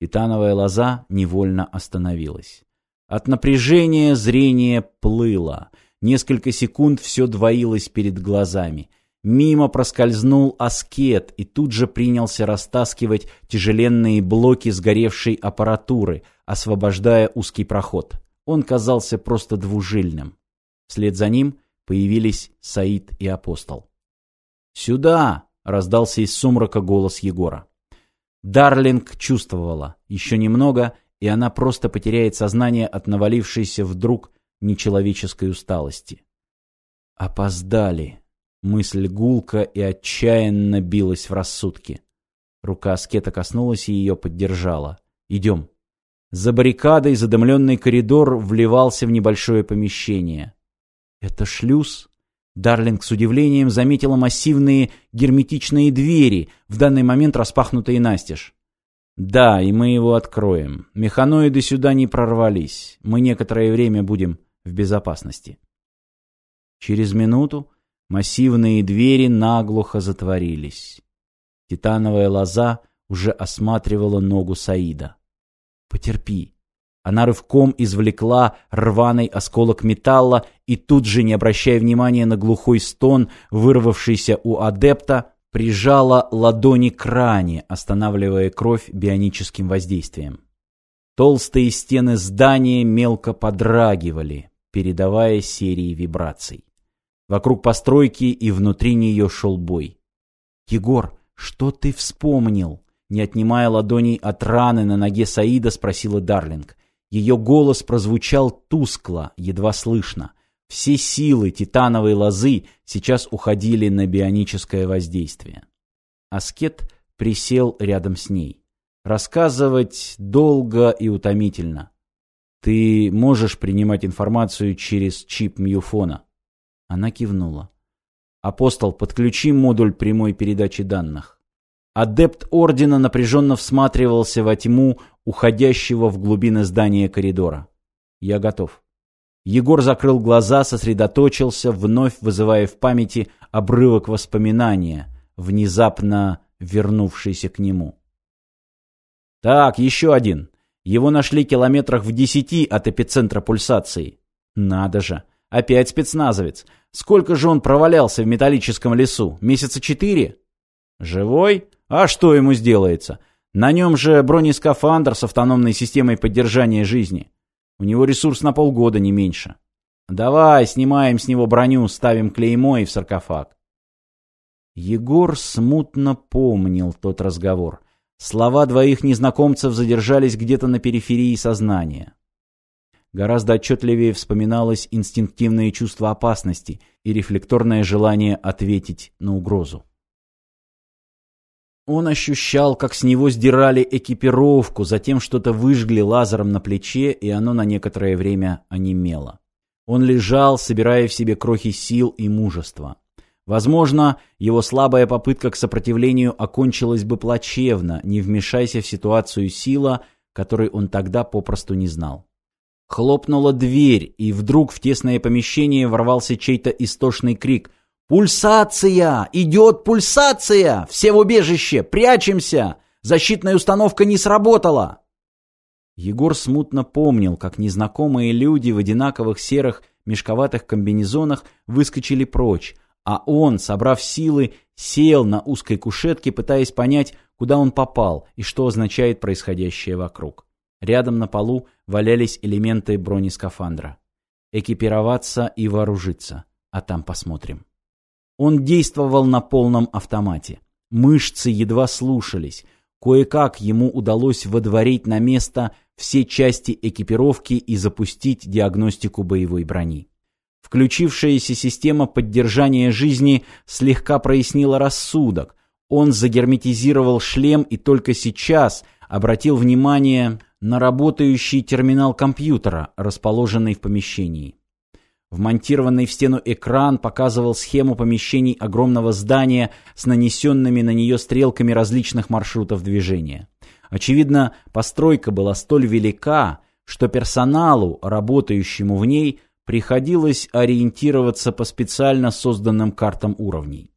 Титановая лоза невольно остановилась. От напряжения зрение плыло. Несколько секунд все двоилось перед глазами. Мимо проскользнул аскет и тут же принялся растаскивать тяжеленные блоки сгоревшей аппаратуры, освобождая узкий проход. Он казался просто двужильным. Вслед за ним появились Саид и Апостол. «Сюда!» — раздался из сумрака голос Егора. Дарлинг чувствовала. Еще немного, и она просто потеряет сознание от навалившейся вдруг нечеловеческой усталости. «Опоздали!» Мысль гулка и отчаянно билась в рассудке. Рука аскета коснулась и ее поддержала. «Идем». За баррикадой задымленный коридор вливался в небольшое помещение. «Это шлюз?» Дарлинг с удивлением заметила массивные герметичные двери, в данный момент распахнутые настежь. «Да, и мы его откроем. Механоиды сюда не прорвались. Мы некоторое время будем в безопасности». Через минуту массивные двери наглухо затворились. Титановая лоза уже осматривала ногу Саида. «Потерпи», она рывком извлекла рваный осколок металла и тут же, не обращая внимания на глухой стон, вырвавшийся у адепта, прижала ладони к ране, останавливая кровь бионическим воздействием. Толстые стены здания мелко подрагивали, передавая серии вибраций. Вокруг постройки и внутри нее шел бой. «Егор, что ты вспомнил?» Не отнимая ладоней от раны на ноге Саида, спросила Дарлинг. Ее голос прозвучал тускло, едва слышно. Все силы титановой лозы сейчас уходили на бионическое воздействие. Аскет присел рядом с ней. Рассказывать долго и утомительно. «Ты можешь принимать информацию через чип Мьюфона?» Она кивнула. «Апостол, подключи модуль прямой передачи данных». Адепт Ордена напряженно всматривался во тьму уходящего в глубины здания коридора. «Я готов». Егор закрыл глаза, сосредоточился, вновь вызывая в памяти обрывок воспоминания, внезапно вернувшийся к нему. «Так, еще один. Его нашли километрах в десяти от эпицентра пульсации. Надо же, опять спецназовец. Сколько же он провалялся в металлическом лесу? Месяца четыре? Живой? А что ему сделается? На нем же бронескафандр с автономной системой поддержания жизни. У него ресурс на полгода, не меньше. Давай, снимаем с него броню, ставим клеймо и в саркофаг. Егор смутно помнил тот разговор. Слова двоих незнакомцев задержались где-то на периферии сознания. Гораздо отчетливее вспоминалось инстинктивное чувство опасности и рефлекторное желание ответить на угрозу. Он ощущал, как с него сдирали экипировку, затем что-то выжгли лазером на плече, и оно на некоторое время онемело. Он лежал, собирая в себе крохи сил и мужества. Возможно, его слабая попытка к сопротивлению окончилась бы плачевно, не вмешайся в ситуацию сила, которой он тогда попросту не знал. Хлопнула дверь, и вдруг в тесное помещение ворвался чей-то истошный крик «Пульсация! Идет пульсация! Все в убежище! Прячемся! Защитная установка не сработала!» Егор смутно помнил, как незнакомые люди в одинаковых серых мешковатых комбинезонах выскочили прочь, а он, собрав силы, сел на узкой кушетке, пытаясь понять, куда он попал и что означает происходящее вокруг. Рядом на полу валялись элементы бронескафандра. Экипироваться и вооружиться, а там посмотрим. Он действовал на полном автомате. Мышцы едва слушались. Кое-как ему удалось водворить на место все части экипировки и запустить диагностику боевой брони. Включившаяся система поддержания жизни слегка прояснила рассудок. Он загерметизировал шлем и только сейчас обратил внимание на работающий терминал компьютера, расположенный в помещении. Вмонтированный в стену экран показывал схему помещений огромного здания с нанесенными на нее стрелками различных маршрутов движения. Очевидно, постройка была столь велика, что персоналу, работающему в ней, приходилось ориентироваться по специально созданным картам уровней.